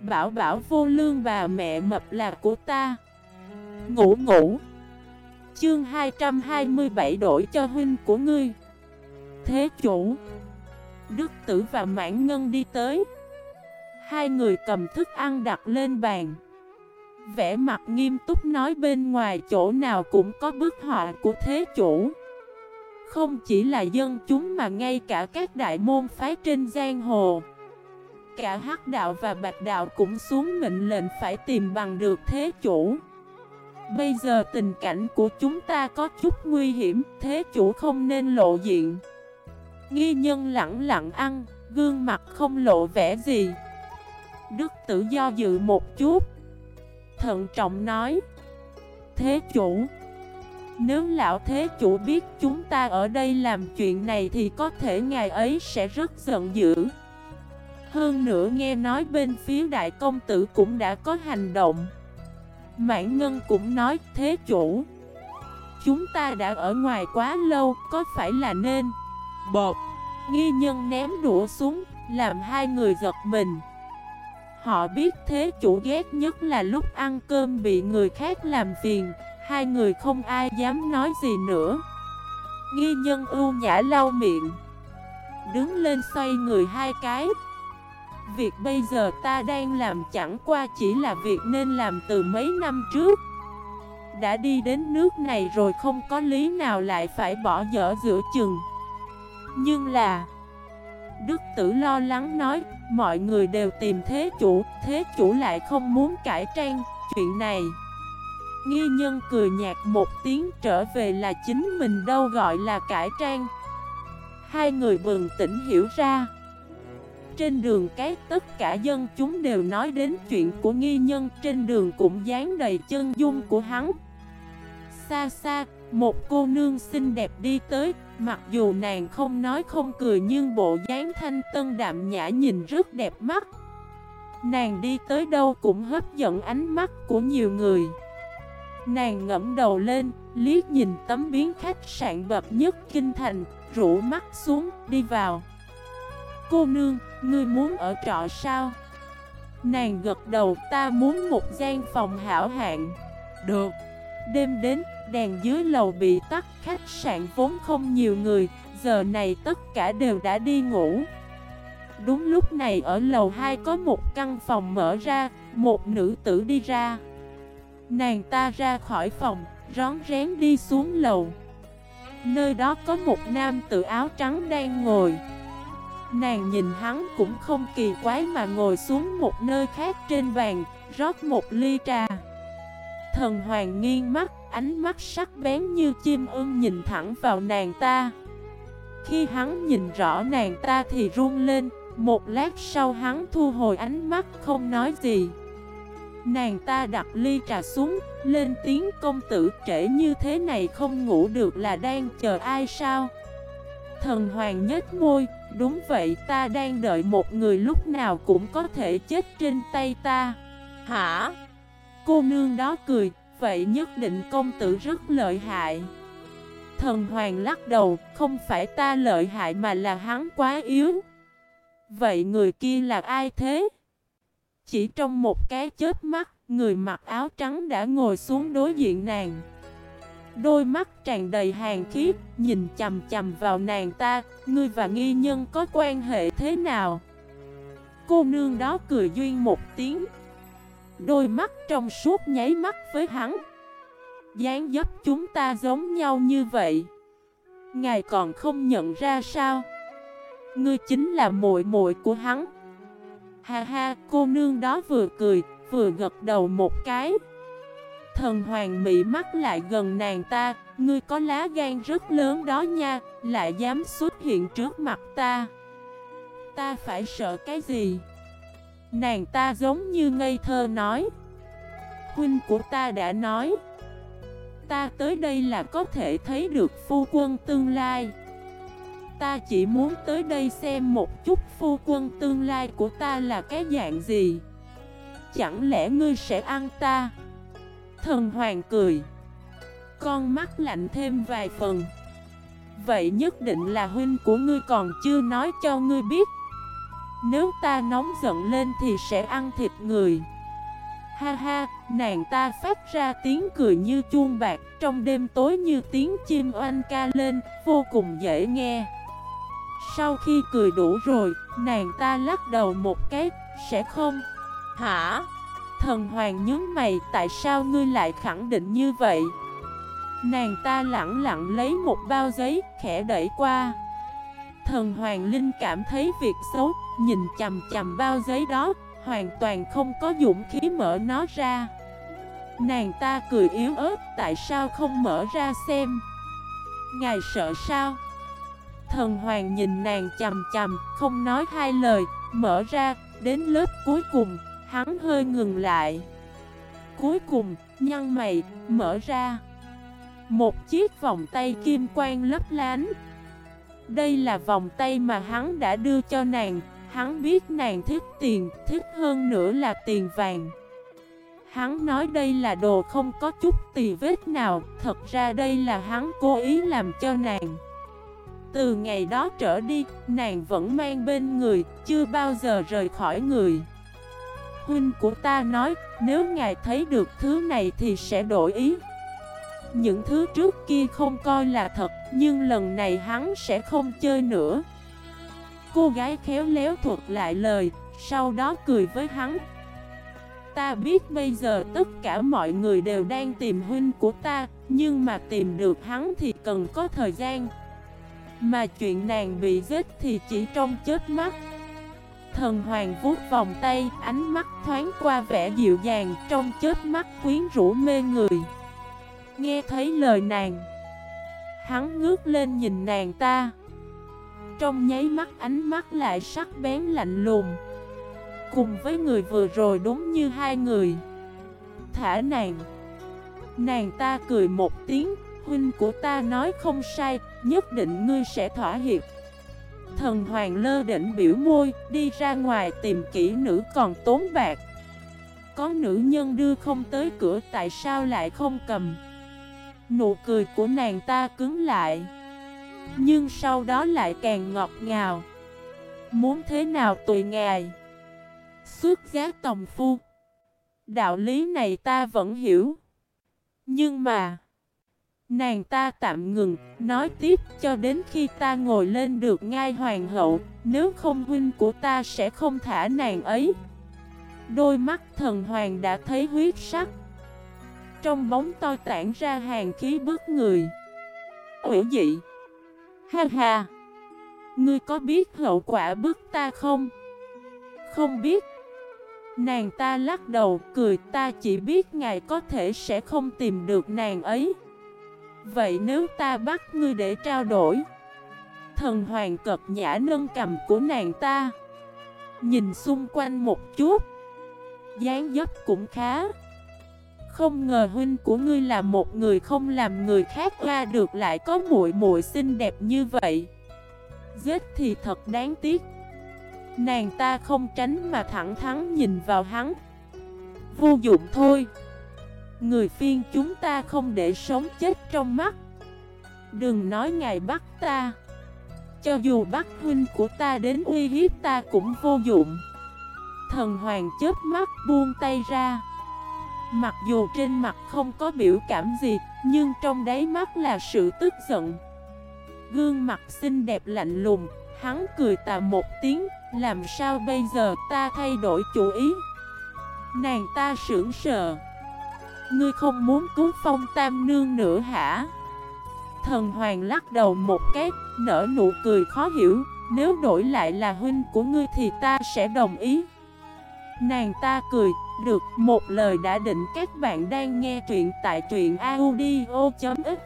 Bảo bảo vô lương bà mẹ mập là của ta. Ngủ ngủ. Chương 227 đổi cho huynh của ngươi. Thế chủ. Đức tử và mãn ngân đi tới. Hai người cầm thức ăn đặt lên bàn. Vẽ mặt nghiêm túc nói bên ngoài chỗ nào cũng có bức họa của thế chủ. Không chỉ là dân chúng mà ngay cả các đại môn phái trên giang hồ. Cả hắc đạo và bạch đạo cũng xuống mệnh lệnh phải tìm bằng được thế chủ. Bây giờ tình cảnh của chúng ta có chút nguy hiểm, Thế chủ không nên lộ diện. Nghi nhân lặng lặng ăn, Gương mặt không lộ vẻ gì. Đức tử do dự một chút. Thận trọng nói, Thế chủ, Nếu lão thế chủ biết chúng ta ở đây làm chuyện này Thì có thể ngài ấy sẽ rất giận dữ. Hơn nữa nghe nói bên phía đại công tử cũng đã có hành động. Mãn Ngân cũng nói, thế chủ, Chúng ta đã ở ngoài quá lâu, Có phải là nên Bột Nghi nhân ném đũa xuống, Làm hai người giật mình? Họ biết thế chủ ghét nhất là lúc ăn cơm bị người khác làm phiền, Hai người không ai dám nói gì nữa. Nghi nhân ưu nhã lau miệng, Đứng lên xoay người hai cái. Việc bây giờ ta đang làm chẳng qua chỉ là việc nên làm từ mấy năm trước. Đã đi đến nước này rồi không có lý nào lại phải bỏ dở giữa chừng. Nhưng là, Đức tử lo lắng nói, Mọi người đều tìm thế chủ Thế chủ lại không muốn cải trang Chuyện này. Nghi nhân cười nhạt một tiếng, trở về là chính mình đâu gọi là cải trang. Hai người bừng tỉnh hiểu ra trên đường cái tất cả dân chúng đều nói đến chuyện của nghi nhân. Trên đường cũng dán đầy chân dung của hắn. Xa xa, một cô nương xinh đẹp đi tới. Mặc dù nàng không nói không cười nhưng bộ dáng thanh tân đạm nhã nhìn rất đẹp mắt. Nàng đi tới đâu cũng hấp dẫn ánh mắt của nhiều người. Nàng ngẫm đầu lên, liếc nhìn tấm biến khách sạn bậc nhất kinh thành Rủ mắt xuống, đi vào. Cô nương, ngươi muốn ở trọ sao? Nàng gật đầu ta muốn một gian phòng hảo hạng. Được. Đêm đến, đèn dưới lầu bị tắt Khách sạn vốn không nhiều người Giờ này tất cả đều đã đi ngủ. Đúng lúc này ở lầu 2 có một căn phòng mở ra Một nữ tử đi ra. Nàng ta ra khỏi phòng Rón rén đi xuống lầu. Nơi đó có một nam tử áo trắng đang ngồi. Nàng nhìn hắn cũng không kỳ quái mà ngồi xuống một nơi khác trên bàn, rót một ly trà. Thần hoàng nghiêng mắt, ánh mắt sắc bén như chim ưng nhìn thẳng vào nàng ta. Khi hắn nhìn rõ nàng ta thì run lên, một lát sau hắn thu hồi ánh mắt không nói gì. Nàng ta đặt ly trà xuống, lên tiếng công tử trễ như thế này không ngủ được là đang chờ ai sao? Thần hoàng nhếch môi, Đúng vậy ta đang đợi một người lúc nào cũng có thể chết trên tay ta Hả? Cô nương đó cười Vậy nhất định công tử rất lợi hại Thần hoàng lắc đầu Không phải ta lợi hại mà là hắn quá yếu Vậy người kia là ai thế? Chỉ trong một cái chết mắt Người mặc áo trắng đã ngồi xuống đối diện nàng Đôi mắt tràn đầy hàng khiếp, nhìn chầm chầm vào nàng ta, ngươi và nghi nhân có quan hệ thế nào? Cô nương đó cười duyên một tiếng. Đôi mắt trong suốt nháy mắt với hắn. dáng dấp chúng ta giống nhau như vậy. Ngài còn không nhận ra sao? Ngươi chính là muội muội của hắn. Ha ha, cô nương đó vừa cười, vừa gật đầu một cái. Thần hoàng mỹ mắt lại gần nàng ta. Ngươi có lá gan rất lớn đó nha, Lại dám xuất hiện trước mặt ta. Ta phải sợ cái gì? Nàng ta giống như ngây thơ nói. Huynh của ta đã nói. Ta tới đây là có thể thấy được phu quân tương lai. Ta chỉ muốn tới đây xem một chút phu quân tương lai của ta là cái dạng gì. Chẳng lẽ ngươi sẽ ăn ta? Thần hoàng cười. Con mắt lạnh thêm vài phần. Vậy nhất định là huynh của ngươi còn chưa nói cho ngươi biết. Nếu ta nóng giận lên thì sẽ ăn thịt người. Ha ha, nàng ta phát ra tiếng cười như chuông bạc Trong đêm tối như tiếng chim oanh ca lên Vô cùng dễ nghe. Sau khi cười đủ rồi Nàng ta lắc đầu một cái Sẽ không. Hả? Thần hoàng nhớ mày, Tại sao ngươi lại khẳng định như vậy? Nàng ta lặng lặng lấy một bao giấy, Khẽ đẩy qua. Thần hoàng linh cảm thấy việc xấu, Nhìn chầm chầm bao giấy đó, hoàn toàn không có dũng khí mở nó ra. Nàng ta cười yếu ớt, tại sao không mở ra xem? Ngài sợ sao? Thần hoàng nhìn nàng chầm chầm không nói hai lời, Mở ra, đến lớp cuối cùng hắn hơi ngừng lại. Cuối cùng nhăn mày mở ra. Một chiếc vòng tay kim quang lấp lánh. Đây là vòng tay mà hắn đã đưa cho nàng. Hắn biết nàng thích tiền, thích hơn nữa là tiền vàng. Hắn nói đây là đồ không có chút tì vết nào. Thật ra đây là hắn cố ý làm cho nàng. Từ ngày đó trở đi, nàng vẫn mang bên người, chưa bao giờ rời khỏi người. Huynh của ta nói, nếu ngài thấy được thứ này thì sẽ đổi ý. Những thứ trước kia không coi là thật, nhưng lần này hắn sẽ không chơi nữa. Cô gái khéo léo thuật lại lời, sau đó cười với hắn. Ta biết bây giờ tất cả mọi người đều đang tìm huynh của ta Nhưng mà tìm được hắn thì cần có thời gian. Mà chuyện nàng bị giết thì chỉ trong chết mắt. Thần hoàng vuốt vòng tay, ánh mắt thoáng qua vẻ dịu dàng Trong chết mắt quyến rũ mê người. Nghe thấy lời nàng Hắn ngước lên nhìn nàng ta. Trong nháy mắt ánh mắt lại sắc bén lạnh lùng. Cùng với người vừa rồi đúng như hai người. Thả nàng Nàng ta cười một tiếng Huynh của ta nói không sai Nhất định ngươi sẽ thỏa hiệp. Thần hoàng lơ đỉnh biểu môi, Đi ra ngoài tìm kỹ nữ còn tốn bạc. Có nữ nhân đưa không tới cửa, Tại sao lại không cầm? Nụ cười của nàng ta cứng lại. Nhưng sau đó lại càng ngọt ngào. Muốn thế nào tùy ngài. Xuất giá tòng phu. Đạo lý này ta vẫn hiểu. Nhưng mà Nàng ta tạm ngừng, Nói tiếp, cho đến khi ta ngồi lên được ngai hoàng hậu, Nếu không huynh của ta sẽ không thả nàng ấy Đôi mắt thần hoàng đã thấy huyết sắc Trong bóng to tản ra hàng khí bức người Ủy dị Ha ha! Ngươi có biết hậu quả bức ta không? Không biết. Nàng ta lắc đầu, cười, ta chỉ biết ngài có thể sẽ không tìm được nàng ấy. Vậy nếu ta bắt ngươi để trao đổi? Thần hoàng cật nhã nâng cầm của nàng ta. Nhìn xung quanh một chút. dáng dấp cũng khá. Không ngờ huynh của ngươi là một người không làm người khác qua được lại có muội muội xinh đẹp như vậy. Giết thì thật đáng tiếc. Nàng ta không tránh mà thẳng thắn nhìn vào hắn. Vô dụng thôi. Người phiên chúng ta không để sống chết trong mắt. Đừng nói ngài bắt ta. Cho dù bắt huynh của ta đến uy hiếp ta cũng vô dụng. Thần hoàng chớp mắt buông tay ra. Mặc dù trên mặt không có biểu cảm gì, nhưng trong đáy mắt là sự tức giận. Gương mặt xinh đẹp lạnh lùng, hắn cười tà một tiếng, làm sao bây giờ ta thay đổi chủ ý? Nàng ta sững sờ. Ngươi không muốn cứu phong tam nương nữa hả? Thần hoàng lắc đầu một cái, nở nụ cười khó hiểu, nếu đổi lại là huynh của ngươi thì ta sẽ đồng ý. Nàng ta cười, được một lời đã định các bạn đang nghe truyện tại truyện audio.fif